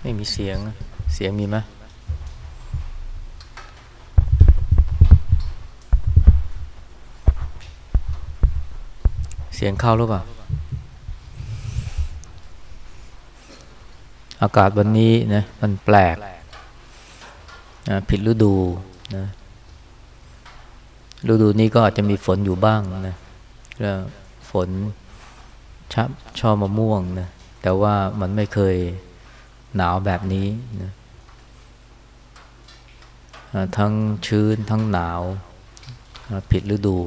ไม่มีเสียง เสียงมีไหมเสียงเข้าหรือเปล่า อากาศวันนี้นะมันแปลกนะผิดฤดูนะ ฤดูนี้ก็อาจจะมีฝนอยู่บ้างนะแล้วฝนชับชอบมะม่วงนะแต่ว่ามันไม่เคยหนาวแบบนี้นะทั้งชื้นทั้งหนาว ผิดฤดู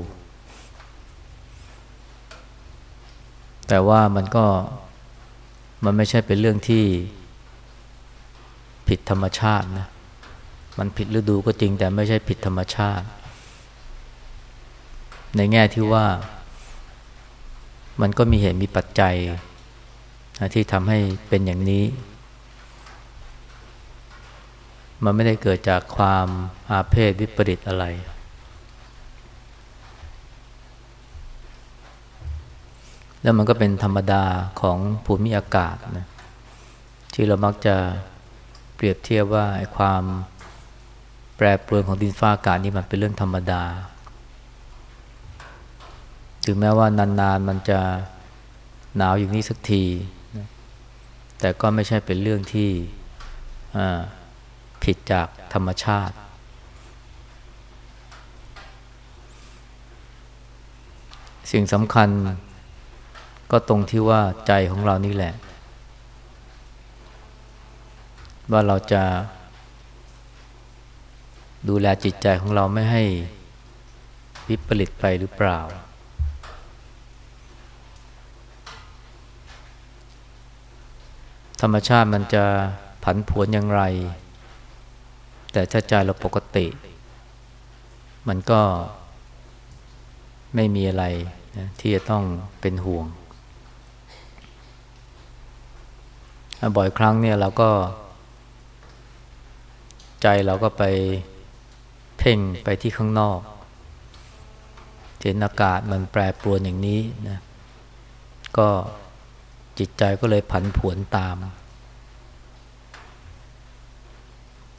แต่ว่ามันก็มันไม่ใช่เป็นเรื่องที่ผิดธรรมชาตินะมันผิดฤดูก็จริงแต่ไม่ใช่ผิดธรรมชาติ ในแง่ที่ว่า มันก็มีเหตุมีปัจจัย ที่ทำให้เป็นอย่างนี้ มันไม่ได้เกิดจากความอาเพศวิปริตอะไร แล้วมันก็เป็นธรรมดาของภูมิอากาศนะที่เรามักจะเปรียบเทียบว่าความแปรปรวนของดินฟ้าอากาศนี่มันเป็นเรื่องธรรมดา ถึงแม้ว่านานๆมันจะหนาวอย่างนี้สักทีนะแต่ก็ไม่ใช่เป็นเรื่องที่ผิดจากธรรมชาติ สิ่งสำคัญก็ตรงที่ว่าใจของเรานี่แหละ ว่าเราจะดูแลจิตใจของเราไม่ให้วิปริตไปหรือเปล่า ธรรมชาติมันจะผันผวนอย่างไร แต่ถ้าใจเราปกติ มันก็ไม่มีอะไรนะที่จะต้องเป็นห่วง บ่อยครั้งเนี่ยเราก็ ใจเราก็ไปเพ่งไปที่ข้างนอกเห็นอากาศมันแปรปรวนอย่างนี้นะก็ จิตใจก็เลยผันผวนตาม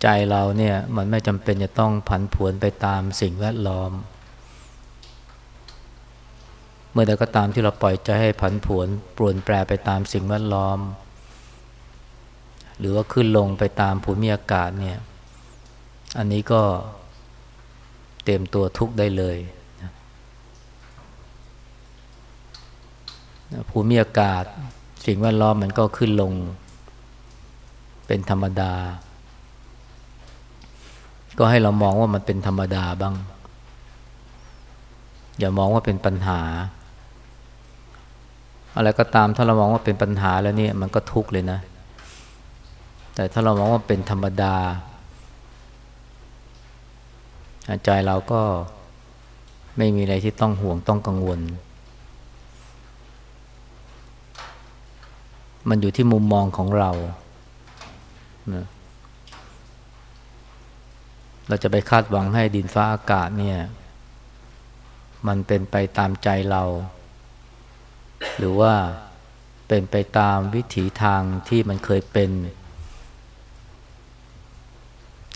ใจเราเนี่ยมันไม่จำเป็นจะต้องผันผวนไปตามสิ่งแวดล้อม เมื่อใดก็ตามที่เราปล่อยใจให้ผันผวนปรวนแปรไปตามสิ่งแวดล้อม หรือว่าขึ้นลงไปตามภูมิอากาศเนี่ย อันนี้ก็เต็มตัวทุกได้เลยภูมิอากาศ สิ่งแวดล้อมมันก็ขึ้นลง เป็นธรรมดา ก็ให้เรามองว่ามันเป็นธรรมดาบ้าง อย่ามองว่าเป็นปัญหา อะไรก็ตามถ้าเรามองว่าเป็นปัญหาแล้วเนี่ยมันก็ทุกข์เลยนะ แต่ถ้าเรามองว่าเป็นธรรมดาใจเราก็ไม่มีอะไรที่ต้องห่วงต้องกังวล มันอยู่ที่มุมมองของเราเราจะไปคาดหวังให้ดินฟ้าอากาศเนี่ย มันเป็นไปตามใจเรา หรือว่าเป็นไปตามวิถีทางที่มันเคยเป็น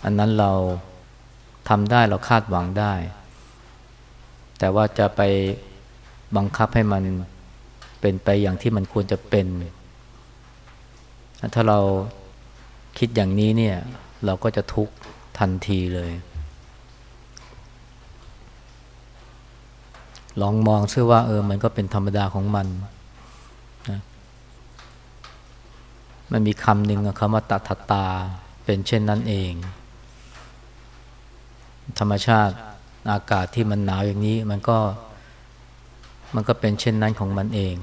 อันนั้นเราทำได้เราคาดหวังได้ แต่ว่าจะไปบังคับให้มันเป็นไปอย่างที่มันควรจะเป็น ถ้าเราคิดอย่างนี้เนี่ย เราก็จะทุกข์ทันทีเลย ลองมองซิว่าเออมันก็เป็นธรรมดาของมันนะมันมีคำหนึ่งคำว่าตัทตาเป็นเช่นนั้นเอง ธรรมชาติอากาศที่มันหนาวอย่างนี้มันก็มันก็เป็นเช่นนั้นของมันเอง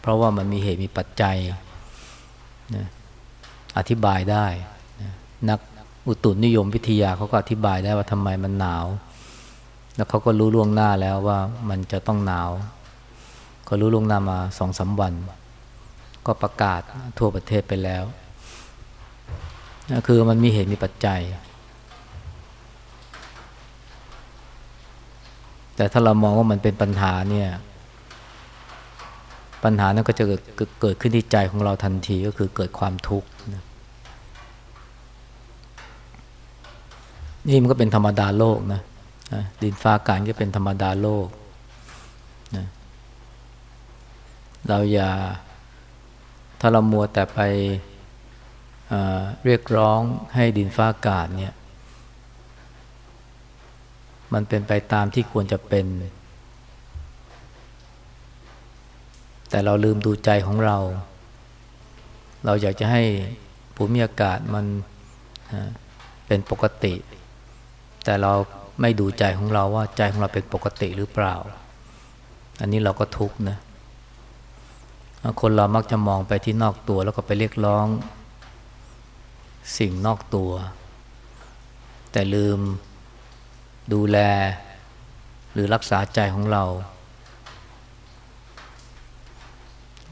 เพราะว่ามันมีเหตุมีปัจจัย นะอธิบายได้นะนักอุตุนิยมวิทยาเขาก็อธิบายได้ว่าทำไมมันหนาว แล้วเขาก็รู้ล่วงหน้าแล้วว่ามันจะต้องหนาวเขารู้ล่วงหน้ามาสองสาวัน ก็ประกาศทั่วประเทศไปแล้วคือมันมีเหตุมีปัจจัย แต่ถ้าเรามองว่ามันเป็นปัญหาเนี่ย ปัญหานั้นก็จะเกิดเกิดขึ้นที่ใจของเราทันทีก็คือเกิดความทุกข์นะนี่มันก็เป็นธรรมดาโลกนะดินฟ้าอากาศก็เป็นธรรมดาโลกนะเราอย่าถ้าเรามัวแต่ไปเเรียกร้องให้ดินฟ้าอากาศเนี่ย มันเป็นไปตามที่ควรจะเป็น แต่เราลืมดูใจของเรา เราอยากจะให้ภูมิอากาศมันเป็นปกติ แต่เราไม่ดูใจของเราว่าใจของเราเป็นปกติหรือเปล่า อันนี้เราก็ทุกข์นะคนเรามักจะมองไปที่นอกตัวแล้วก็ไปเรียกร้อง สิ่งนอกตัว แต่ลืมดูแลหรือรักษาใจของเรา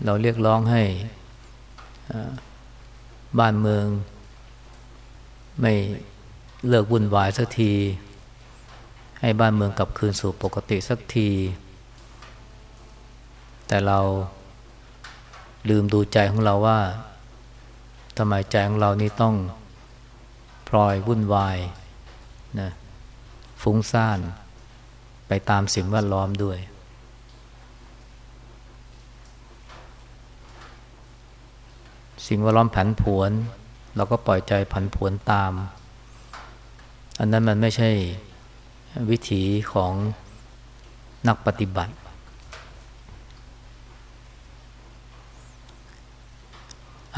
เราเรียกร้องให้บ้านเมือง ไม่เลิกวุ่นวายสักที ให้บ้านเมืองกลับคืนสู่ปกติสักที แต่เราลืมดูใจของเราว่าทำไมใจของเรานี่ต้องพลอยวุ่นวายนะฟุ้งซ่าน ไปตามสิ่งแวดล้อมด้วย สิ่งแวดล้อมผันผวน เราก็ปล่อยใจผันผวนตาม อันนั้นมันไม่ใช่วิถีของนักปฏิบัติ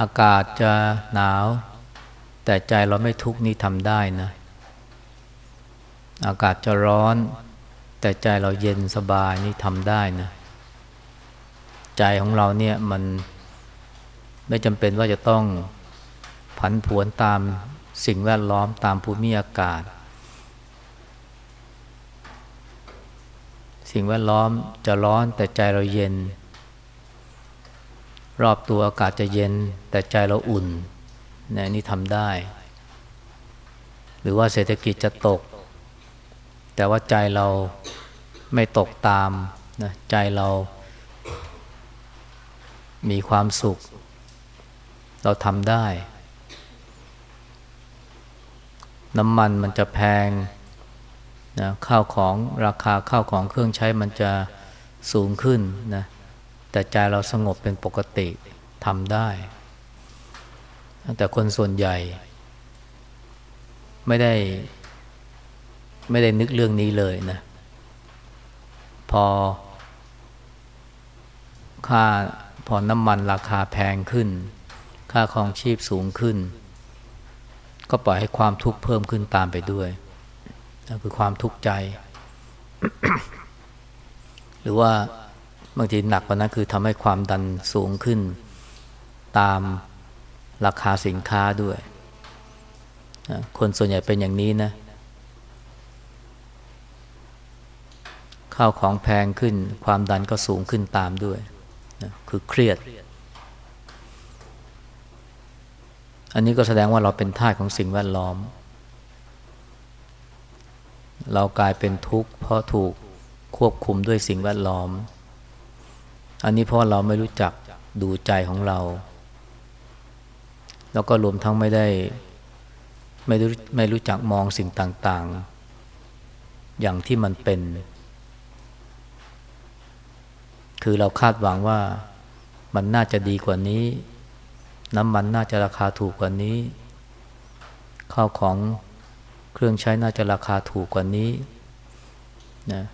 อากาศจะหนาว แต่ใจเราไม่ทุกข์นี่ทำได้นะ อากาศจะร้อน แต่ใจเราเย็นสบายนี่ทำได้นะ ใจของเราเนี่ยมัน ไม่จำเป็นว่าจะต้องผันผวนตามสิ่งแวดล้อมตามภูมิอากาศ สิ่งแวดล้อมจะร้อนแต่ใจเราเย็น รอบตัวอากาศจะเย็นแต่ใจเราอุ่นนะนี่ทำได้ หรือว่าเศรษฐกิจจะตก แต่ว่าใจเราไม่ตกตามนะใจเรามีความสุข เราทำได้ น้ำมันมันจะแพงนะข้าวของราคาข้าวของเครื่องใช้มันจะสูงขึ้นนะแต่ใจเราสงบเป็นปกติทำได้ แต่คนส่วนใหญ่ ไม่ได้ไม่ได้นึกเรื่องนี้เลยนะ พอ ค่าพอน้ำมันราคาแพงขึ้น ค่าครองชีพสูงขึ้น ก็ปล่อยให้ความทุกข์เพิ่มขึ้นตามไปด้วยนั่นคือความทุกข์ใจ หรือว่าบางทีหนักกว่านั้นคือทำให้ความดันสูงขึ้น ตามราคาสินค้าด้วย คนส่วนใหญ่เป็นอย่างนี้นะข้าวของแพงขึ้น ความดันก็สูงขึ้นตามด้วย คือเครียด อันนี้ก็แสดงว่าเราเป็นท่าของสิ่งแวดล้อม เรากลายเป็นทุกข์เพราะถูกควบคุมด้วยสิ่งแวดล้อม อันนี้เพราะเราไม่รู้จักดูใจของเรา แล้วก็รวมทั้งไม่ได้ไม่รู้ไม่รู้จักมองสิ่งต่างๆ อย่างที่มันเป็น คือเราคาดหวังว่ามันน่าจะดีกว่านี้ น้ำมันน่าจะราคาถูกกว่านี้ ข้าวของเครื่องใช้น่าจะราคาถูกกว่านี้นะ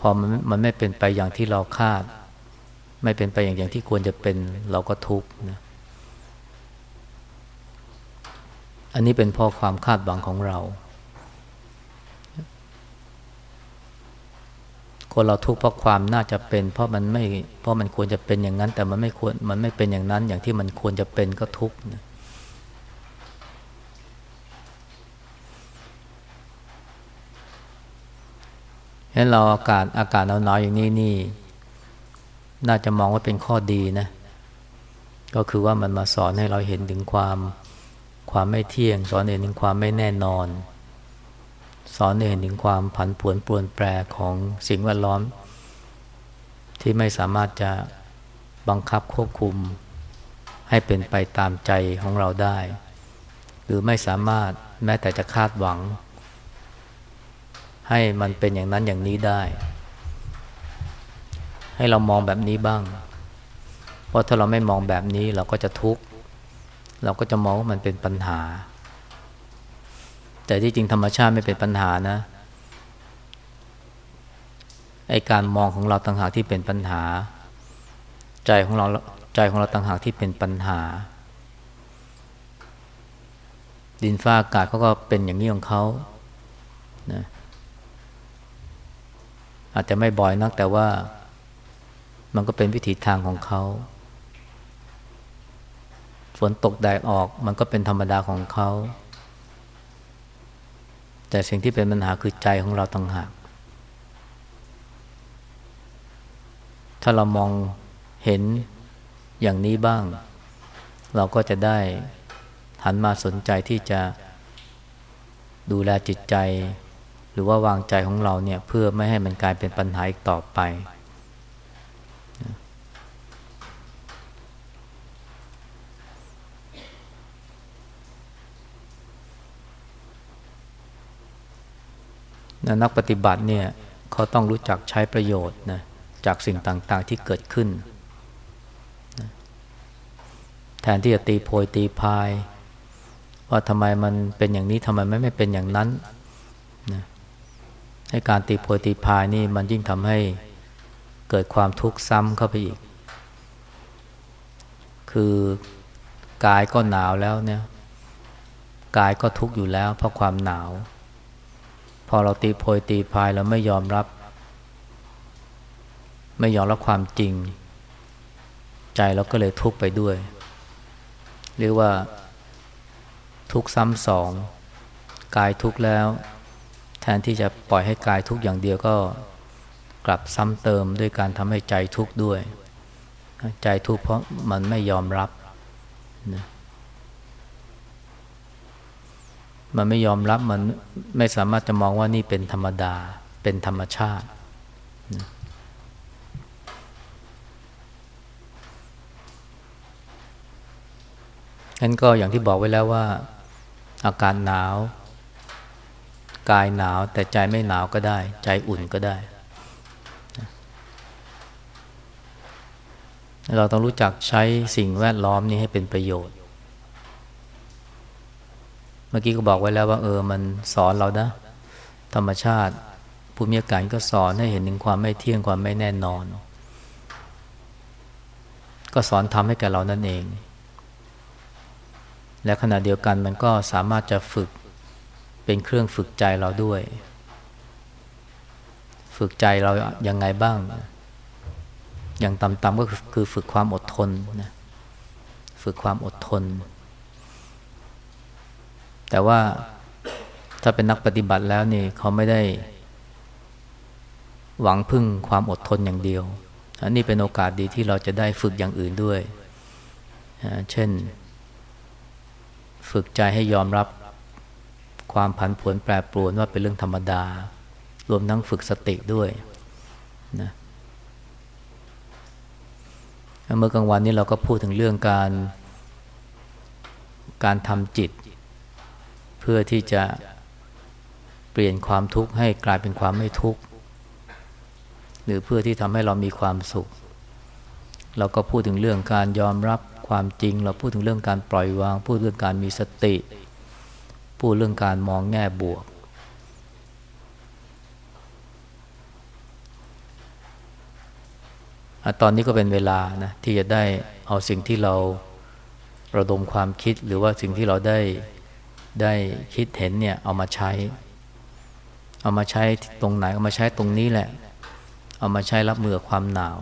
พอมันมันไม่เป็นไปอย่างที่เราคาด ไม่เป็นไปอย่างอย่างที่ควรจะเป็นเราก็ทุกข์นะอันนี้เป็นเพราะความคาดหวังของเรา คนเราทุกข์เพราะความน่าจะเป็น เพราะมันไม่เพราะมันควรจะเป็นอย่างนั้น แต่มันไม่ควรมันไม่เป็นอย่างนั้น อย่างที่มันควรจะเป็นก็ทุกข์นะเห็นเราอากาศอากาศหนาวๆอย่างนี้นี่ น่าจะมองว่าเป็นข้อดีนะ ก็คือว่ามันมาสอนให้เราเห็นถึงความความไม่เที่ยง สอนเห็นถึงความไม่แน่นอน สอนเห็นถึงความผันผวนปรวนแปรของสิ่งแวดล้อม ที่ไม่สามารถจะบังคับควบคุมให้เป็นไปตามใจของเราได้ หรือไม่สามารถแม้แต่จะคาดหวัง ให้มันเป็นอย่างนั้นอย่างนี้ได้ ให้เรามองแบบนี้บ้าง เพราะถ้าเราไม่มองแบบนี้เราก็จะทุกข์ เราก็จะมองว่ามันเป็นปัญหา แต่ที่จริงธรรมชาติไม่เป็นปัญหานะไอการมองของเราต่างหากที่เป็นปัญหา ใจของเราใจของเราต่างหากที่เป็นปัญหา ดินฟ้าอากาศเขาก็เป็นอย่างนี้ของเขานะอาจจะไม่บ่อยนักแต่ว่ามันก็เป็นวิถีทางของเขา ฝนตกแดดออกมันก็เป็นธรรมดาของเขา แต่สิ่งที่เป็นปัญหาคือใจของเราต่างหาก ถ้าเรามองเห็นอย่างนี้บ้าง เราก็จะได้หันมาสนใจที่จะดูแลจิตใจ หรือว่าวางใจของเราเนี่ยเพื่อไม่ให้มันกลายเป็นปัญหาอีกต่อไป นักปฏิบัติเนี่ยเขาต้องรู้จักใช้ประโยชน์นะจากสิ่งต่างๆที่เกิดขึ้น แทนที่จะตีโพยตีพาย ว่าทำไมมันเป็นอย่างนี้ทำไมไม่ไม่เป็นอย่างนั้นนะให้การตีโพยตีพายนี่มันยิ่งทำให้เกิดความทุกข์ซ้ำเข้าไปอีก คือกายก็หนาวแล้วเนี่ยกายก็ทุกข์อยู่แล้วเพราะความหนาว พอเราตีโพยตีพายเราไม่ยอมรับ ไม่ยอมรับความจริง ใจเราก็เลยทุกข์ไปด้วย เรียกว่าทุกข์ซ้ำสองกายทุกข์แล้ว แทนที่จะปล่อยให้กายทุกข์อย่างเดียวก็กลับซ้ำเติมด้วยการทำให้ใจทุกข์ด้วย ใจทุกข์เพราะมันไม่ยอมรับนะ มันไม่ยอมรับมันไม่สามารถจะมองว่านี่เป็นธรรมดา เป็นธรรมชาติงั้นก็อย่างที่บอกไว้แล้วว่า อากาศหนาว กายหนาว แต่ใจไม่หนาวก็ได้ ใจอุ่นก็ได้ เราต้องรู้จักใช้สิ่งแวดล้อมนี้ให้เป็นประโยชน์ เมื่อกี้ก็บอกไว้แล้วว่าเออมันสอนเรานะ ธรรมชาติภูมิอากาศก็สอนให้เห็นถึงความไม่เที่ยงความไม่แน่นอน ก็สอนทำให้แก่เรานั่นเอง และขณะเดียวกันมันก็สามารถจะฝึกเป็นเครื่องฝึกใจเราด้วย ฝึกใจเรายังไงบ้าง อย่างต่ำๆก็คือฝึกความอดทนนะฝึกความอดทน แต่ว่าถ้าเป็นนักปฏิบัติแล้วนี่เขาไม่ได้ หวังพึ่งความอดทนอย่างเดียว อันนี้เป็นโอกาสดีที่เราจะได้ฝึกอย่างอื่นด้วย เช่น ฝึกใจให้ยอมรับความผันผวนแปรปรวนว่าเป็นเรื่องธรรมดา รวมทั้งฝึกสติด้วยนะเมื่อกลางวันนี้เราก็พูดถึงเรื่องการการทำจิต เพื่อที่จะเปลี่ยนความทุกข์ให้กลายเป็นความไม่ทุกข์หรือเพื่อที่ทำให้เรามีความสุข เราก็พูดถึงเรื่องการยอมรับความจริง เราพูดถึงเรื่องการปล่อยวาง พูดเรื่องการมีสติ พูดเรื่องการมองแง่บวก ตอนนี้ก็เป็นเวลานะที่จะได้เอาสิ่งที่เราระดมความคิดหรือว่าสิ่งที่เราได้ ได้คิดเห็นเนี่ยเอามาใช้ เอามาใช้ตรงไหนเอามาใช้ตรงนี้แหละ เอามาใช้รับมือความหนาว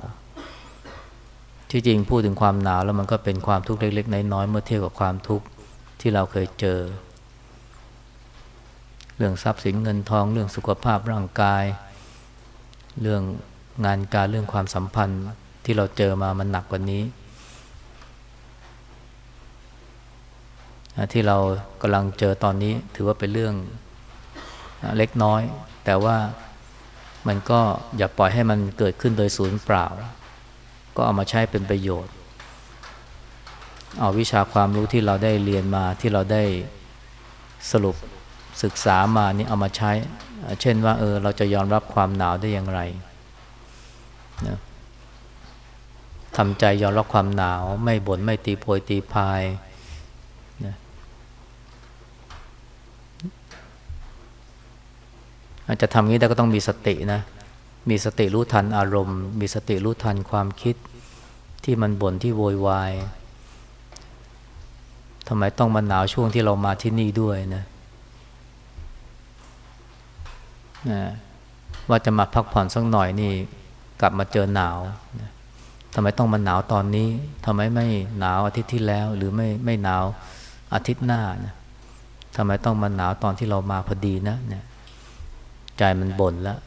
ที่จริงพูดถึงความหนาวแล้วมันก็เป็นความทุกข์เล็กๆน้อยๆเมื่อเทียบกับความทุกข์ที่เราเคยเจอ เรื่องทรัพย์สินเงินทองเรื่องสุขภาพร่างกาย เรื่องงานการเรื่องความสัมพันธ์ที่เราเจอมามันหนักกว่านี้ ที่เรากำลังเจอตอนนี้ถือว่าเป็นเรื่องเล็กน้อย แต่ว่ามันก็อย่าปล่อยให้มันเกิดขึ้นโดยศูนย์เปล่า ก็เอามาใช้เป็นประโยชน์ เอาวิชาความรู้ที่เราได้เรียนมาที่เราได้สรุปศึกษามานี่เอามาใช้ เช่นว่าเออเราจะยอมรับความหนาวได้อย่างไรนะทำใจยอมรับความหนาว ไม่บน่นไม่ตีโพยตีพายนะ อาจจะทำงี้ได้ก็ต้องมีสตินะ มีสติรู้ทันอารมณ์ มีสติรู้ทันความคิดที่มันบ่นที่โวยวายทำไมต้องมาหนาวช่วงที่เรามาที่นี่ด้วยนะว่าจะมาพักผ่อนสักหน่อยนี่ กลับมาเจอหนาวทำไมต้องมาหนาวตอนนี้ทำไมไม่หนาวอาทิตย์ที่แล้ว หรือไม่ไม่หนาวอาทิตย์หน้านะทำไมต้องมาหนาวตอนที่เรามาพอดีนะเนี่ย ใจมันบ่นแล้ว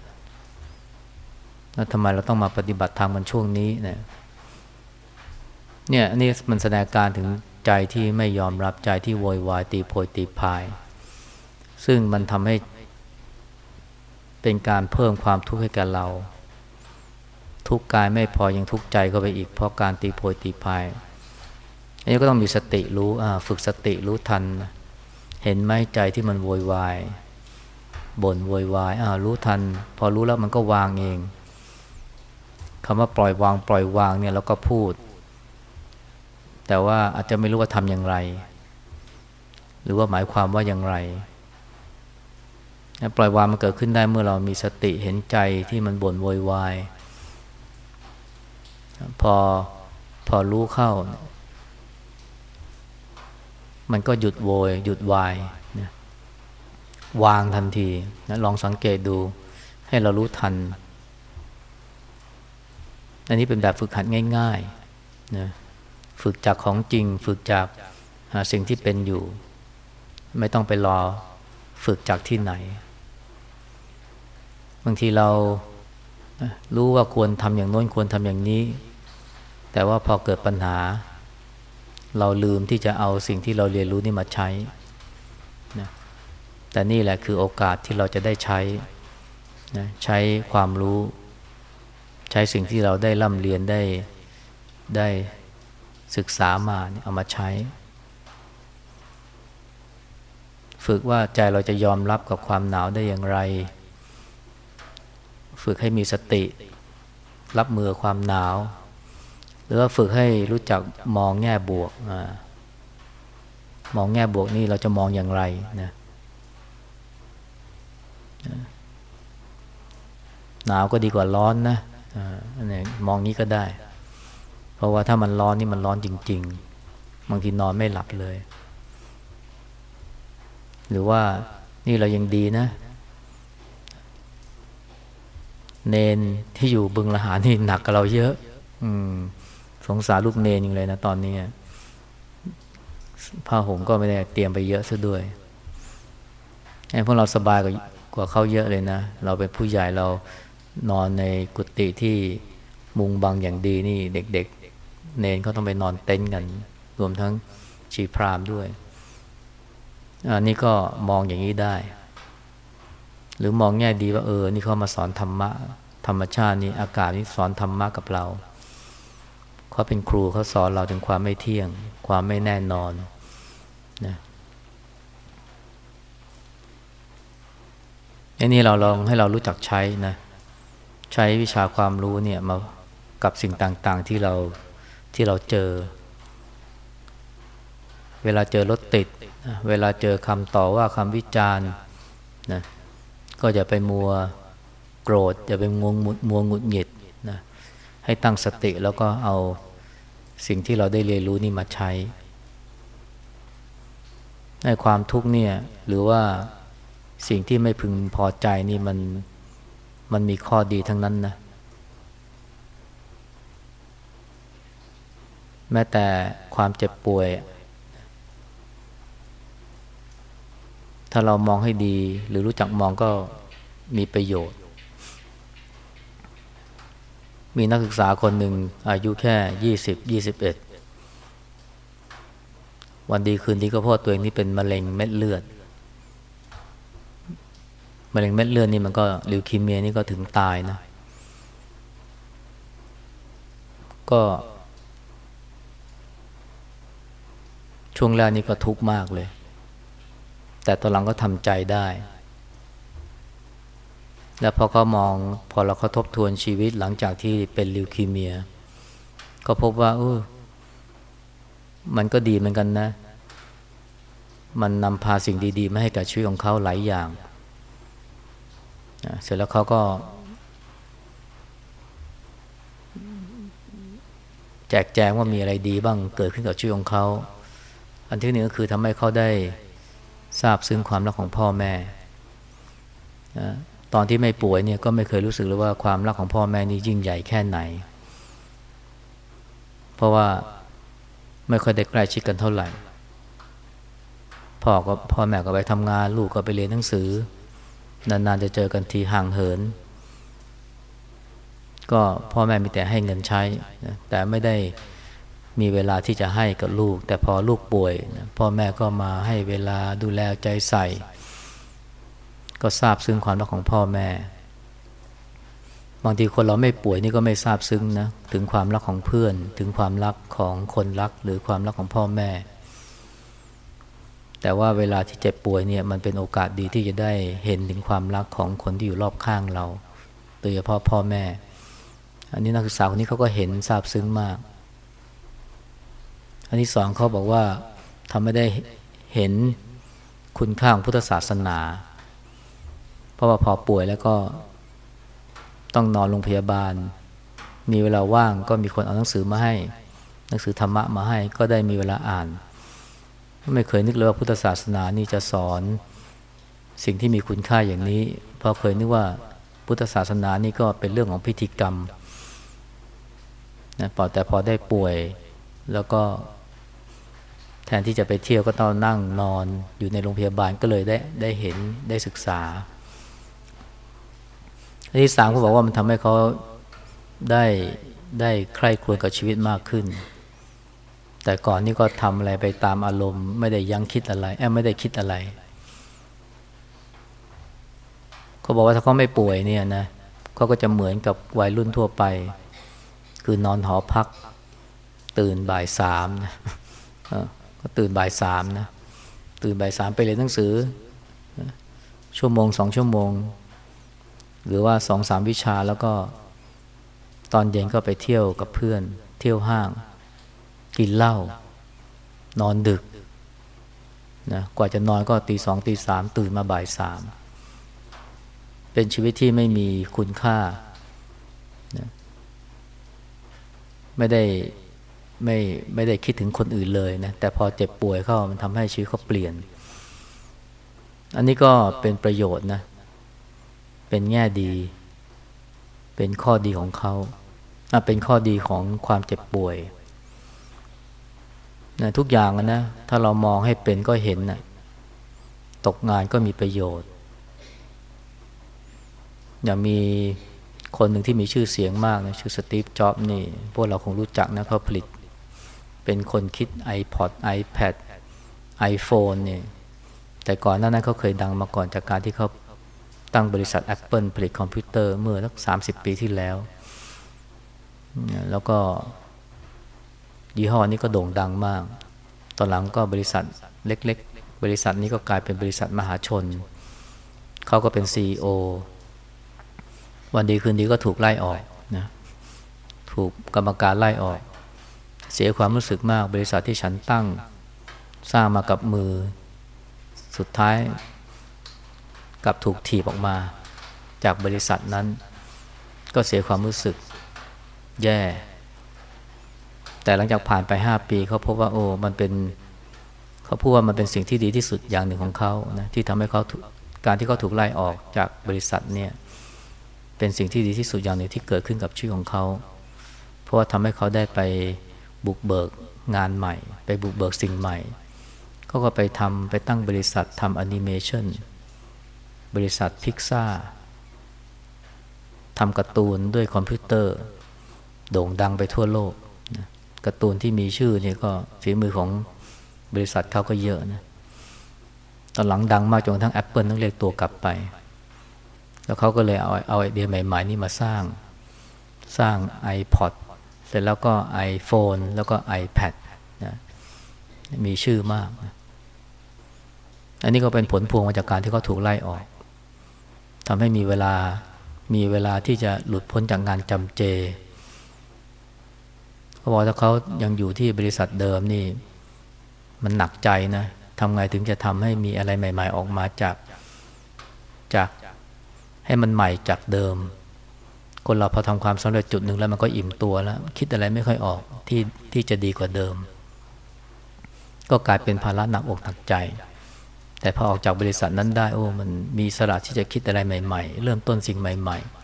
แล้วทำไมเราต้องมาปฏิบัติธรรมกันช่วงนี้เนี่ยเนี่ยนี่มันแสดงการถึงใจที่ไม่ยอมรับใจที่โวยวายตีโพยตีพาย ซึ่งมันทำให้เป็นการเพิ่มความทุกข์ให้แกับเรา ทุกกายไม่พอยังทุกใจก็ไปอีก เพราะการตีโพยตีพายอันนี้ก็ต้องมีสติรู้ฝึกสติรู้ทัน เห็นไหมใจที่มันโวยวาย บ่นโวยวายอ่ารู้ทัน พอรู้แล้วมันก็วางเองคำว่าปล่อยวางปล่อยวางเนี่ยเราก็พูด แต่ว่าอาจจะไม่รู้ว่าทำอย่างไร หรือว่าหมายความว่าอย่างไรปล่อยวางมันเกิดขึ้นได้เมื่อเรามีสติเห็นใจที่มันบ่นโวยวายพอพอรู้เข้า มันก็หยุดโวย หยุดวาย วางทันทีนะลองสังเกตดูให้เรารู้ทัน อันนี้เป็นแบบฝึกหัดง่ายๆนะฝึกจากของจริง ฝึกจากสิ่งที่เป็นอยู่ ไม่ต้องไปรอฝึกจากที่ไหน บางทีเรารู้ว่าควรทำอย่างโน้นควรทำอย่างนี้ แต่ว่าพอเกิดปัญหา เราลืมที่จะเอาสิ่งที่เราเรียนรู้นี่มาใช้ แต่นี่แหละคือโอกาสที่เราจะได้ใช้นะใช้ความรู้ ใช้สิ่งที่เราได้ร่ำเรียนได้ได้ศึกษามาเอามาใช้ ฝึกว่าใจเราจะยอมรับกับความหนาวได้อย่างไร ฝึกให้มีสติ รับมือความหนาว หรือว่าฝึกให้รู้จักมองแง่บวกอมองแง่บวกนี่เราจะมองอย่างไรนะ หนาวก็ดีกว่าร้อนนะอันนี้มองนี้ก็ได้ เพราะว่าถ้ามันร้อนนี่มันร้อนจริง ๆ บางทีนอนไม่หลับเลย หรือว่านี่เรายังดีนะ เนนที่อยู่บึงละหานี่หนักกับเราเยอะ อืม สงสารลูกเนนอย่างเลยนะตอนนี้ผ้าห่มก็ไม่ได้เตรียมไปเยอะซะด้วยไอ้พวกเราสบายกว่า กว่าเขาเยอะเลยนะ เราเป็นผู้ใหญ่เรานอนในกุฏิที่มุงบังอย่างดีนี่เด็กๆ เนนเขาต้องไปนอนเต็นท์กัน รวมทั้งชีพรามด้วยอันนี้ก็มองอย่างนี้ได้ หรือมองแง่ดีว่าเออ นี่เขามาสอนธรรมะ ธรรมชาตินี่อากาศนี่สอนธรรมะกับเราเขาเป็นครูเขาสอนเราถึงความไม่เที่ยง ความไม่แน่นอนนะ อันนี้เราลองให้เรารู้จักใช้นะใช้วิชาความรู้เนี่ยมากับสิ่งต่างๆที่เราที่เราเจอ เวลาเจอรถติด เวลาเจอคำต่อว่าคำวิจารณ์นะก็อย่าไปมัวโกรธอย่าไปงงมัวงุดหงิดนะให้ตั้งสติแล้วก็เอาสิ่งที่เราได้เรียนรู้นี่มาใช้ในความทุกข์เนี่ยหรือว่า สิ่งที่ไม่พึงพอใจนี่มันมันมีข้อดีทั้งนั้นนะแม้แต่ความเจ็บป่วย ถ้าเรามองให้ดีหรือรู้จักมองก็มีประโยชน์ มีนักศึกษาคนหนึ่งอายุแค่ยี่สิบยี่สิบเอ็ดวันดีคืนดีก็พ่อตัวเองนี่เป็นมะเร็งเม็ดเลือด มะเร็งเม็ดเลือดนี่มันก็ลิวคีเมียนี่ก็ถึงตายนะ ก็ ช่วงแรกนี่ก็ทุกข์มากเลย แต่ตอนหลังก็ทำใจได้ แล้วพอเขามองพอเราเขาทบทวนชีวิตหลังจากที่เป็นลิวคีเมีย ก็พบว่าเออมันก็ดีเหมือนกันนะ มันนำพาสิ่งดีๆ มาให้กับชีวิตของเขาหลายอย่าง เสร็จแล้วเขาก็ แจกแจงว่ามีอะไรดีบ้างเกิดขึ้นกับชีวิตของเขาอันที่หนึ่งก็คือทำให้เขาได้ทราบซึ้งความรักของพ่อแม่ตอนที่ไม่ป่วยเนี่ยก็ไม่เคยรู้สึกเลยว่าความรักของพ่อแม่นี่ยิ่งใหญ่แค่ไหน เพราะว่าไม่ค่อยได้ใกล้ชิดกันเท่าไหร่ พ่อก็พ่อแม่ก็ไปทำงาน ลูกก็ไปเรียนหนังสือ นานๆจะเจอกันทีห่างเหิน ก็พ่อแม่มีแต่ให้เงินใช้แต่ไม่ได้มีเวลาที่จะให้กับลูก แต่พอลูกป่วยพ่อแม่ก็มาให้เวลาดูแลใจใส่ ก็ทราบซึ้งความรักของพ่อแม่ บางทีคนเราไม่ป่วยนี่ก็ไม่ทราบซึ้งนะถึงความรักของเพื่อน ถึงความรักของคนรักหรือความรักของพ่อแม่ แต่ว่าเวลาที่เจ็บป่วยเนี่ยมันเป็นโอกาสดีที่จะได้เห็นถึงความรักของคนที่อยู่รอบข้างเราโดยเฉพาะพ่อแม่ อันนี้นักศึกษาคนนี้เขาก็เห็นทราบซึ้งมาก อันที่สองเขาบอกว่าทำไม่ได้เห็นคุณค่าของพุทธศาสนา เพราะว่าพอป่วยแล้วก็ต้องนอนโรงพยาบาล มีเวลาว่างก็มีคนเอาหนังสือมาให้ หนังสือธรรมะมาให้ก็ได้มีเวลาอ่าน ไม่เคยนึกเลยว่าพุทธศาสนานี่จะสอนสิ่งที่มีคุณค่าอย่างนี้ เพราะเคยนึกว่าพุทธศาสนานี่ก็เป็นเรื่องของพิธีกรรมนะแต่พอได้ป่วยแล้วก็แทนที่จะไปเที่ยวก็ต้องนั่งนอนอยู่ในโรงพยาบาลก็เลยได้ได้เห็นได้ศึกษาอันที่สามเขาบอกว่ามันทำให้เขาได้ได้ใคร่ครวญกับชีวิตมากขึ้น แต่ก่อนนี่ก็ทำอะไรไปตามอารมณ์ ไม่ได้ยั้งคิดอะไรแอบไม่ได้คิดอะไรเขาบอกว่าถ้าเขาไม่ป่วยเนี่ยนะเขาก็จะเหมือนกับวัยรุ่นทั่วไป คือนอนหอพัก ตื่นบ่ายสามนะก็ตื่นบ่ายสามนะตื่นบ่ายสามไปเรียนหนังสือ ชั่วโมงสองชั่วโมง หรือว่าสองสามวิชาแล้วก็ ตอนเย็นก็ไปเที่ยวกับเพื่อน เที่ยวห้าง กินเหล้านอนดึกนะกว่าจะนอนก็ตีสองตีสามตื่นมาบ่ายสามเป็นชีวิตที่ไม่มีคุณค่านะไม่ได้ไม่ไม่ได้คิดถึงคนอื่นเลยนะแต่พอเจ็บป่วยเข้ามันทำให้ชีวิตเขาเปลี่ยน อันนี้ก็เป็นประโยชน์นะ เป็นแง่ดี เป็นข้อดีของเขาเป็นข้อดีของความเจ็บป่วย นะทุกอย่างนะถ้าเรามองให้เป็นก็เห็นนะตกงานก็มีประโยชน์ อย่างมีคนหนึ่งที่มีชื่อเสียงมากนะชื่อสตีฟจ็อบนี่ พวกเราคงรู้จักนะเขาผลิต เป็นคนคิด iPod iPad iPhone เนี่ยแต่ก่อนหน้านั้นเขาเคยดังมาก่อนจากการที่เขาตั้งบริษัท Apple ผลิตคอมพิวเตอร์เมื่อสักสามสิบปีที่แล้ว แล้วก็ ยี่ห้อนี้ก็โด่งดังมาก ตอนหลังก็บริษัทเล็ก ๆ บริษัทนี้ก็กลายเป็นบริษัทมหาชน เขาก็เป็น CEO วันดีคืนดีก็ถูกไล่ออกนะถูกกรรมการไล่ออก เสียความรู้สึกมากบริษัทที่ฉันตั้งสร้างมากับมือ สุดท้ายกับถูกถีบออกมา จากบริษัทนั้น ก็เสียความรู้สึกแย่ แต่หลังจากผ่านไปห้าปีเขาพบว่าโอ้มันเป็นเขาพูดว่ามันเป็นสิ่งที่ดีที่สุดอย่างหนึ่งของเขานะที่ทำให้เขาการที่เขาถูกไล่ออกจากบริษัทเนี่ยเป็นสิ่งที่ดีที่สุดอย่างหนึ่งที่เกิดขึ้นกับชีวิตของเขา เพราะว่าทำให้เขาได้ไปบุกเบิกงานใหม่ ไปบุกเบิกสิ่งใหม่เขาก็ไปทำไปตั้งบริษัททำแอนิเมชันบริษัทพิกซ่าทำการ์ตูนด้วยคอมพิวเตอร์ โด่งดังไปทั่วโลก การ์ตูนที่มีชื่อนี่ก็ฝีมือของบริษัทเขาก็เยอะนะตอนหลังดังมากจนทั้ง Apple ต้องเรียกตัวกลับไป แล้วเขาก็เลยเอาเอาไอเดียใหม่ ๆ นี่มาสร้าง สร้าง iPod เสร็จแล้วก็ iPhone แล้วก็ iPad นะมีชื่อมาก อันนี้ก็เป็นผลพวงมาจากการที่เขาถูกไล่ออกทำให้มีเวลามีเวลาที่จะหลุดพ้นจากงานจำเจ เขาบอกถ้าเขายังอยู่ที่บริษัทเดิมนี่ มันหนักใจนะทำไงถึงจะทำให้มีอะไรใหม่ ๆ ออกมาจากจากให้มันใหม่จากเดิม คนเราพอทำความสำเร็จจุดหนึ่งแล้วมันก็อิ่มตัวแล้ว คิดอะไรไม่ค่อยออกที่ที่จะดีกว่าเดิม ก็กลายเป็นภาระหนักอกหนักใจ แต่พอออกจากบริษัทนั้นได้โอ้มันมีสระที่จะคิดอะไรใหม่ ๆ เริ่มต้นสิ่งใหม่ ๆ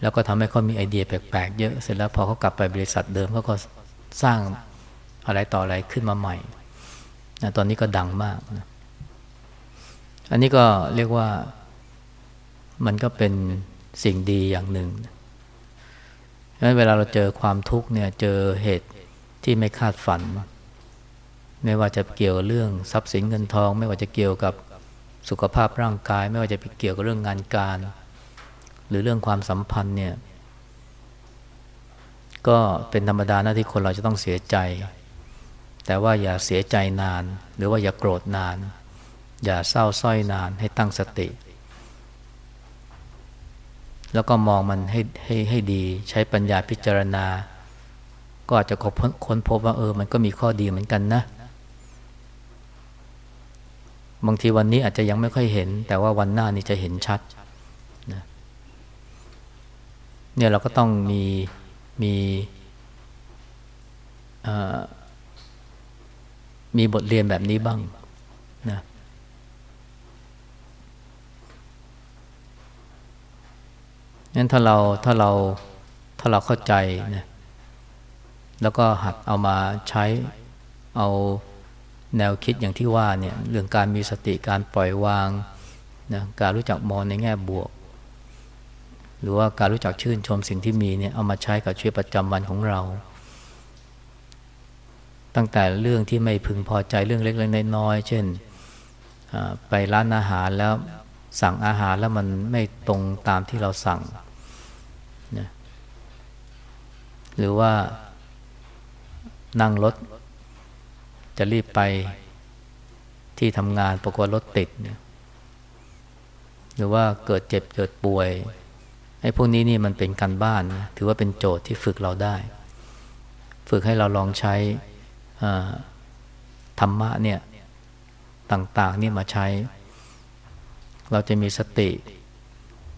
แล้วก็ทำให้เขามีไอเดียแปลกๆเยอะเสร็จแล้วพอเขากลับไปบริษัทเดิมเขาก็สร้างอะไรต่ออะไรขึ้นมาใหม่นะตอนนี้ก็ดังมากนะอันนี้ก็เรียกว่ามันก็เป็นสิ่งดีอย่างหนึ่งดังนั้นเวลาเราเจอความทุกข์เนี่ยเจอเหตุที่ไม่คาดฝัน ไม่ว่าจะเกี่ยวเรื่องทรัพย์สินเงินทอง ไม่ว่าจะเกี่ยวกับสุขภาพร่างกาย ไม่ว่าจะเกี่ยวกับเรื่องงานการ หรือเรื่องความสัมพันธ์เนี่ย ก็เป็นธรรมดาหน้าที่คนเราจะต้องเสียใจ แต่ว่าอย่าเสียใจนาน หรือว่าอย่าโกรธนาน อย่าเศร้าส้อยนานให้ตั้งสติ แล้วก็มองมันให้ให้ให้ดีใช้ปัญญาพิจารณา ก็อาจจะค้นพบว่าเออ มันก็มีข้อดีเหมือนกันนะบางทีวันนี้อาจจะยังไม่ค่อยเห็น แต่ว่าวันหน้านี่จะเห็นชัดนะ เนี่ยเราก็ต้องมีมีมีบทเรียนแบบนี้บ้างนะงั้นถ้าเราถ้าเราถ้าเราเข้าใจนะแล้วก็หัดเอามาใช้เอาแนวคิดอย่างที่ว่าเนี่ยเรื่องการมีสติการปล่อยวางนะการรู้จักมองในแง่บวก หรือว่าการรู้จักชื่นชมสิ่งที่มีเนี่ยเอามาใช้กับชีวิตประจำวันของเรา ตั้งแต่เรื่องที่ไม่พึงพอใจเรื่องเล็กๆน้อยๆเช่นไปร้านอาหารแล้วสั่งอาหารแล้วมันไม่ตรงตามที่เราสั่งนะหรือว่านั่งรถ จะรีบไปที่ทำงานปรากฏรถติด หรือว่าเกิดเจ็บเกิดป่วย อ้พวกนี้นี่มันเป็นการบ้านนะถือว่าเป็นโจทย์ที่ฝึกเราได้ ฝึกให้เราลองใช้ธรรมะเนี่ยต่างๆนี่มาใช้ เราจะมีสติ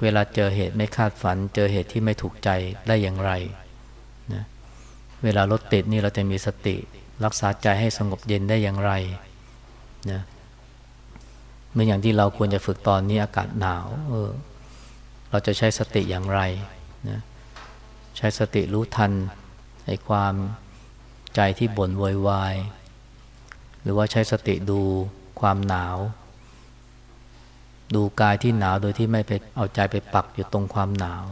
เวลาเจอเหตุไม่คาดฝัน เจอเหตุที่ไม่ถูกใจได้อย่างไรนะเวลารถติดนี่เราจะมีสติ รักษาใจให้สงบเย็นได้อย่างไรนะเมื่ออย่างที่เราควรจะฝึกตอนนี้อากาศหนาว เออ เราจะใช้สติอย่างไรนะใช้สติรู้ทันในความใจที่บ่นวอยวาย หรือว่าใช้สติดูความหนาว ดูกายที่หนาวโดยที่ไม่ไปเอาใจไปปักอยู่ตรงความหนาว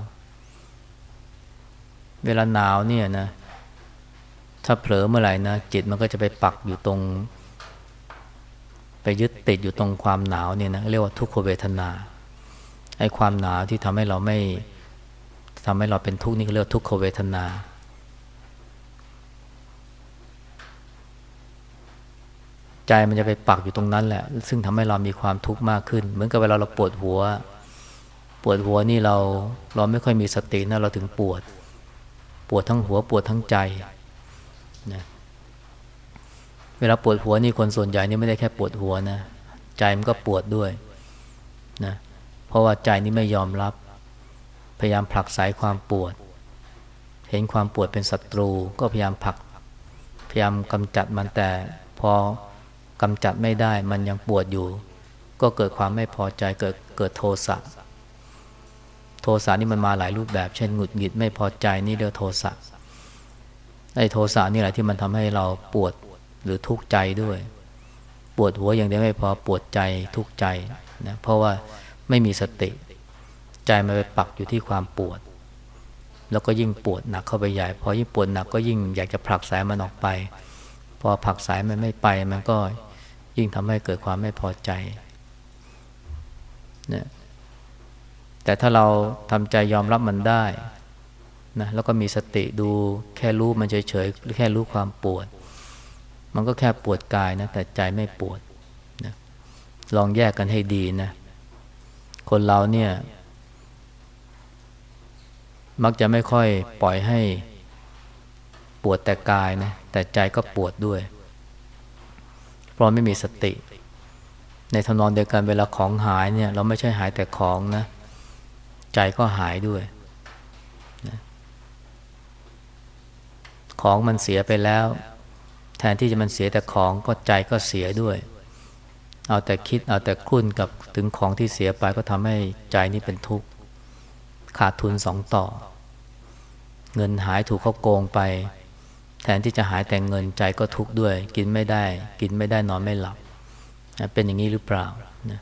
เวลาหนาวเนี่ยนะถ้าเผลอเมื่อไหร่นะจิตมันก็จะไปปักอยู่ตรง ไปยึดติดอยู่ตรงความหนาวเนี่ยนะเรียกว่าทุกขเวทนา ไอ้ความหนาวที่ทำให้เราไม่ทำให้เราเป็นทุกข์นี่เรียกทุกขเวทนา ใจมันจะไปปักอยู่ตรงนั้นแหละ ซึ่งทำให้เรามีความทุกข์มากขึ้น เหมือนกับเวลาเราปวดหัว ปวดหัวนี่เราเราไม่ค่อยมีสตินะเราถึงปวด ปวดทั้งหัวปวดทั้งใจนะเวลาปวดหัวนี่คนส่วนใหญ่นี่ไม่ได้แค่ปวดหัวนะ ใจมันก็ปวดด้วยนะเราะว่าใจนี่ไม่ยอมรับ พยายามผลักสายความปวด เห็นความปวดเป็นศัตรู ก็พยายามผลัก พยายามกำจัดมันแต่พอกำจัดไม่ได้มันยังปวดอยู่ ก็เกิดความไม่พอใจเกิดเกิดโทสะโทสะนี่มันมาหลายรูปแบบเช่นหงุดหงิดไม่พอใจนี่เรียกโทสะไอ้โทสะนี่แหละที่มันทำให้เราปวดหรือทุกข์ใจด้วย ปวดหัวอย่างเดียวไม่พอปวดใจทุกข์ใจนะเพราะว่า ไม่มีสติ ใจมันไปปักอยู่ที่ความปวด แล้วก็ยิ่งปวดหนักเข้าไปใหญ่พอยิ่งปวดหนักก็ยิ่งอยากจะผลักสายมันออกไป พอผลักสายมันไม่ไปมันก็ยิ่งทำให้เกิดความไม่พอใจเนี่ยแต่ถ้าเราทำใจยอมรับมันได้นะแล้วก็มีสติดูแค่รู้มันเฉยๆหรือแค่รู้ความปวด มันก็แค่ปวดกายนะแต่ใจไม่ปวดนะลองแยกกันให้ดีนะ คนเราเนี่ย มักจะไม่ค่อยปล่อยให้ปวดแต่กายนะแต่ใจก็ปวดด้วย เพราะไม่มีสติ ในทนองเดียวกันเวลาของหายเนี่ย เราไม่ใช่หายแต่ของนะ ใจก็หายด้วยนะของมันเสียไปแล้ว แทนที่จะมันเสียแต่ของก็ใจก็เสียด้วย เอาแต่คิดเอาแต่คุ้นกับถึงของที่เสียไปก็ทำให้ใจนี้เป็นทุกข์ขาดทุนสองต่อ เงินหายถูกเขาโกงไป แทนที่จะหายแต่เงินใจก็ทุกข์ด้วย กินไม่ได้ กินไม่ได้นอนไม่หลับ เป็นอย่างนี้หรือเปล่านะ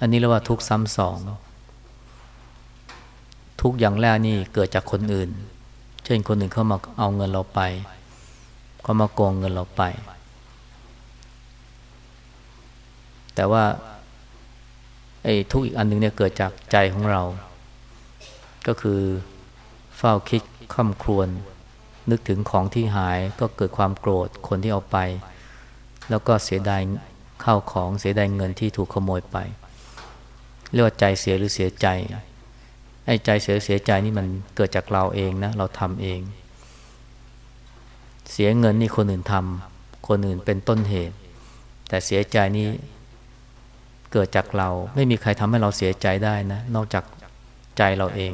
อันนี้เรียกว่าทุกข์ซ้ำสองทุกอย่างแรกนี่เกิดจากคนอื่น เช่นคนหนึ่งเข้ามาเอาเงินเราไปเขามาโกงเงินเราไป แต่ว่าไอ้ทุกอีกอันหนึ่งเนี่ยเกิดจากใจของเรา ก็คือเฝ้าคิดข้ามครวนนึกถึงของที่หายก็เกิดความโกรธคนที่เอาไป แล้วก็เสียดายข้าวของเสียดายเงินที่ถูกขโมยไป เรียกว่าใจเสียหรือเสียใจไอ้ใจเสียเสียใจนี่มันเกิดจากเราเองนะ เราทำเอง เสียเงินนี่คนอื่นทำคนอื่นเป็นต้นเหตุ แต่เสียใจนี่ เกิดจากเรา ไม่มีใครทำให้เราเสียใจได้นะ นอกจากใจเราเอง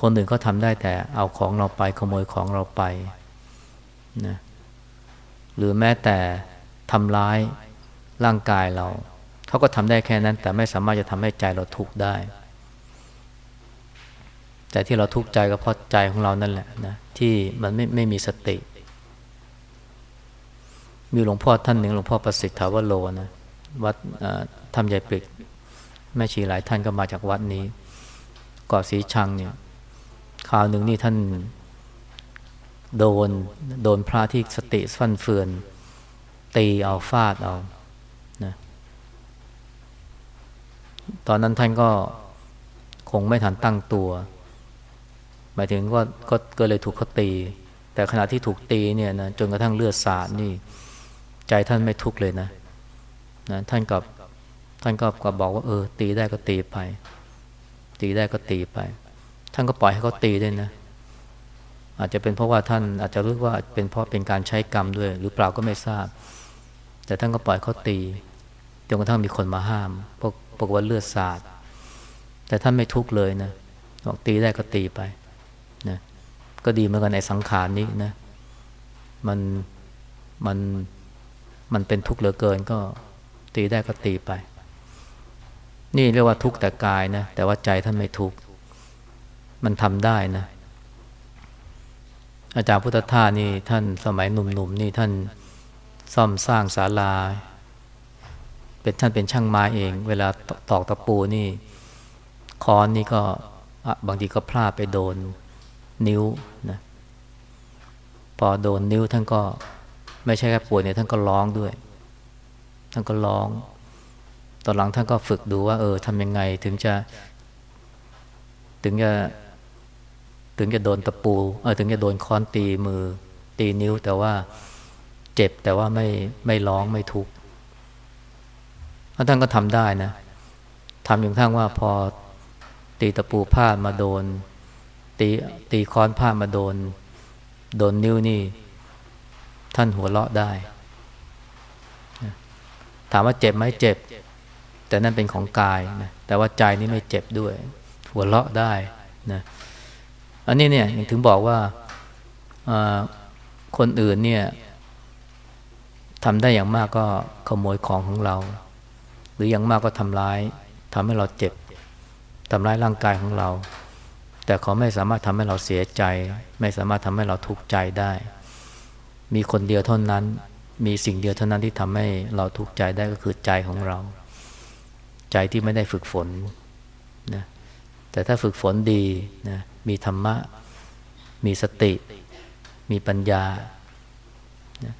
คนอื่นก็ทำได้แต่เอาของเราไปขโมยของเราไปนะหรือแม้แต่ทำร้ายร่างกายเรา เขาก็ทำได้แค่นั้น แต่ไม่สามารถจะทำให้ใจเราทุกข์ได้ แต่ที่เราทุกข์ใจก็เพราะใจของเรานั่นแหละนะที่มันไม่ไม่มีสติ มีหลวงพ่อท่านหนึ่งหลวงพ่อประสิทธิ์ถาวโรนะวัด ทำใหญ่ปริกแม่ชีหลายท่านก็มาจากวัดนี้กาะสีชังเนี่ยคราวหนึ่งนี่ท่านโดนโดนพระที่สติฟั่นเฟือน ตีเอาฟาดเอานะตอนนั้นท่านก็คงไม่ทันตั้งตัว หมายถึงว่าก็ก็เลยถูกเขาตี แต่ขณะที่ถูกตีเนี่ยนะจนกระทั่งเลือดสาดนี่ ใจท่านไม่ทุกข์เลยนะนะท่านกับ ท่านก็ก็บอกว่าเออ ตีได้ก็ตีไป ตีได้ก็ตีไป ท่านก็ปล่อยให้เขาตีด้วยนะ อาจจะเป็นเพราะว่าท่านอาจจะรู้ว่าเป็นเพราะเป็นการใช้กรรมด้วย หรือเปล่าก็ไม่ทราบ แต่ท่านก็ปล่อยเขาตีจนกระทั่งมีคนมาห้ามพวกพวกว่าเลือดสาดแต่ท่านไม่ทุกข์เลยนะบอกตีได้ก็ตีไปนะก็ดีเหมือนกันในสังขารนี้นะ มันมันมันเป็นทุกข์เหลือเกินก็ตีได้ก็ตีไป นี่เรียกว่าทุกข์แต่กายนะ แต่ว่าใจท่านไม่ทุกข์มันทำได้นะ อาจารย์พุทธทาสนี่ท่านสมัยหนุ่มๆนี่ท่านซ่อมสร้างศาลา เป็นท่านเป็นช่างไม้เอง เวลาตอกตะปูนี่คอนนี่ก็บางทีก็พลาดไปโดนนิ้วนะพอโดนนิ้วท่านก็ไม่ใช่แค่ปวดเนี่ยท่านก็ร้องด้วย ท่านก็ร้อง ตอนหลังท่านก็ฝึกดูว่าเออทำยังไงถึงจะ ถึงจะถึงจะโดนตะปูเออถึงจะโดนค้อนตีมือตีนิ้ว แต่ว่าเจ็บแต่ว่าไม่ไม่ร้องไม่ทุกข์ท่านก็ทำได้นะทำอย่างทั้งว่าพอตีตะปูพลามาโดน ตีตีค้อนผ้ามาโดน โดนนิ้วนี่ ท่านหัวเราะได้ ถามว่าเจ็บไหมเจ็บ แต่นั่นเป็นของกายนะแต่ว่าใจนี่ไม่เจ็บด้วย หัวเราะได้นะอันนี้เนี่ยถึงบอกว่าคนอื่นเนี่ยทำได้อย่างมากก็ขโมยของของเรา หรืออย่างมากก็ทำร้ายทำให้เราเจ็บทำร้ายร่างกายของเรา แต่เขาไม่สามารถทำให้เราเสียใจ ไม่สามารถทำให้เราทุกข์ใจได้ มีคนเดียวเท่านั้น มีสิ่งเดียวเท่านั้นที่ทำให้เราทุกข์ใจได้ก็คือใจของเรา ใจที่ไม่ได้ฝึกฝนนะแต่ถ้าฝึกฝนดีนะมีธรรมะ มีสติ มีปัญญานะ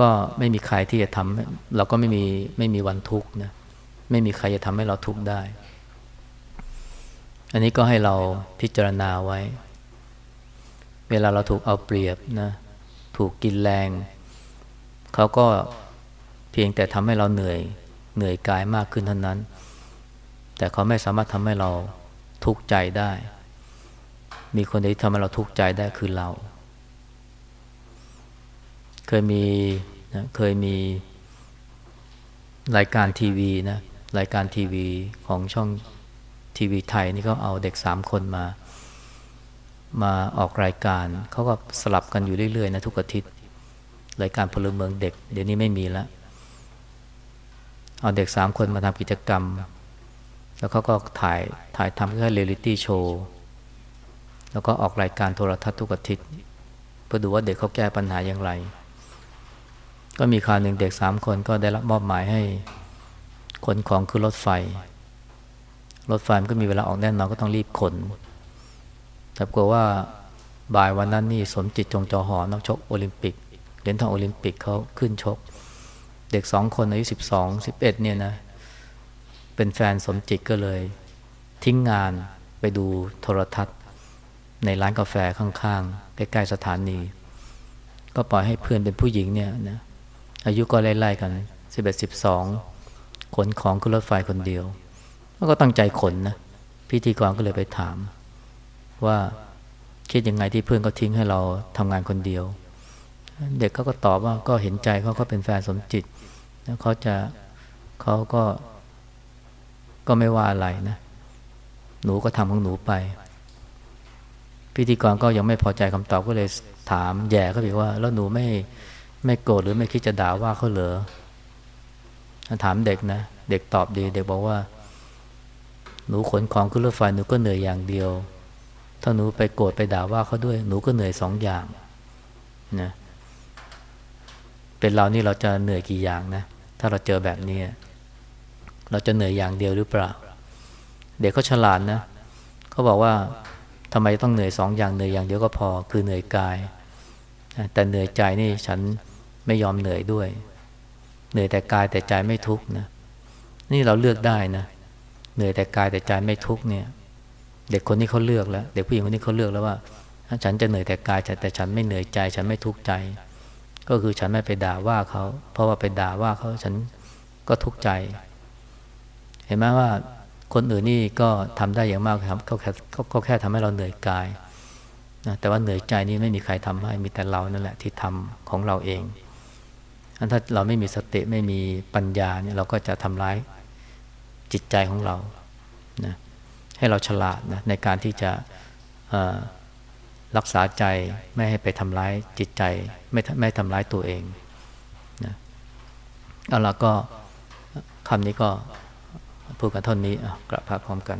ก็ไม่มีใครที่จะทำเราก็ไม่มีไม่มีวันทุกข์นะไม่มีใครจะทำให้เราทุกข์ได้ อันนี้ก็ให้เราพิจารณาไว้ เวลาเราถูกเอาเปรียบนะถูกกินแรง เขาก็เพียงแต่ทำให้เราเหนื่อย เหนื่อยกายมากขึ้นเท่านั้น แต่เขาไม่สามารถทำให้เราทุกข์ใจได้ มีคนที่ทำให้เราทุกข์ใจได้คือเรา เคยมีนะเคยมีรายการทีวีนะรายการทีวีของช่องทีวีไทยนี่ก็เอาเด็กสามคนมา มาออกรายการเขาก็สลับกันอยู่เรื่อยๆนะทุกอาทิตย์ รายการพลเมืองเด็ก เดี๋ยวนี้ไม่มีแล้ว เอาเด็กสามคนมาทำกิจกรรม แล้วเขาก็ถ่ายถ่ายทำแค่เรียลิตี้โชว์แล้วก็ออกรายการโทรทัศน์ทุกอาทิตย์ เพื่อดูว่าเด็กเขาแก้ปัญหาอย่างไร ก็มีคราวหนึ่งเด็กสามคนก็ได้รับมอบหมายให้ขนของคือรถไฟ รถไฟมันก็มีเวลาออกแน่นอนก็ต้องรีบขน แต่กลัวว่าบ่ายวันนั้นนี่สมจิตจงจอหอนักชกโอลิมปิกเหรียญทองโอลิมปิกเขาขึ้นชก เด็กสองคนอายุสิบสองสิบเอ็ดเนี่ยนะ เป็นแฟนสมจิตก็เลย ทิ้งงานไปดูโทรทัศน์ ในร้านกาแฟข้างๆ ใกล้ๆสถานี ก็ปล่อยให้เพื่อนเป็นผู้หญิงเนี่ยนะอายุก็ไล่ๆกันสิบเอ็ดสิบสองขนของขึ้นรถไฟคนเดียวก็ตั้งใจขนนะพิธีกรก็เลยไปถาม ว่าคิดยังไงที่เพื่อนก็ทิ้งให้เราทำงานคนเดียว เด็กเขาก็ตอบว่าก็เห็นใจเขาเขาเป็นแฟนสมจิต แล้วเขาจะเขาก็ก็ไม่ว่าอะไรนะ หนูก็ทำของหนูไป พิธีกรก็ยังไม่พอใจคำตอบก็เลยถามแย่เขาบอกว่า แล้วหนูไม่ไม่โกรธหรือไม่คิดจะด่าว่าเขาเหรอถามเด็กนะ เด็กตอบดี เด็กบอกว่า หนูขนของขึ้นรถไฟหนูก็เหนื่อยอย่างเดียว ถ้าหนูไปโกรธไปด่าว่าเขาด้วย หนูก็เหนื่อยสองอย่างนะเป็นเรานี่เราจะเหนื่อยกี่อย่างนะ ถ้าเราเจอแบบนี้ เราจะเหนื่อยอย่างเดียวหรือเปล่า เด็กเขาฉลาดนะเขาบอกว่าทำไมต้องเหนื่อยสองอย่างเหนื่อยอย่างเดียวก็พอ คือเหนื่อยกาย แต่เหนื่อยใจนี่ฉันไม่ยอมเหนื่อยด้วย เหนื่อยแต่กายแต่ใจไม่ทุกนะ นี่เราเลือกได้นะเหนื่อยแต่กายแต่ใจไม่ทุกเนี่ยเด็กคนนี้เขาเลือกแล้ว เด็กผู้หญิงคนนี้เขาเลือกแล้วว่า ฉันจะเหนื่อยแต่กายแต่ฉันไม่เหนื่อยใจ ฉันไม่ทุกข์ใจ ก็คือฉันไม่ไปด่าว่าเขา เพราะว่าไปด่าว่าเขาฉันก็ทุกข์ใจ เห็นไหมว่าคนอื่นนี่ก็ทำได้อย่างมากครับเขาแค่ก็แค่ทำให้เราเหนื่อยกายนะแต่ว่าเหนื่อยใจนี่ไม่มีใครทำให้มีแต่เรานั่นแหละที่ทำของเราเองถ้าเราไม่มีสติไม่มีปัญญาเนี่ยเราก็จะทำร้ายจิตใจของเรานะให้เราฉลาดนะในการที่จะ รักษาใจไม่ให้ไปทำร้ายจิตใจ ไม่ไม่ทำร้ายตัวเองนะแล้วเราก็คำนี้ก็พูดกันเท่านี้กระพาพร้อมกัน